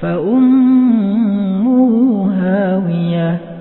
فأمه هاوية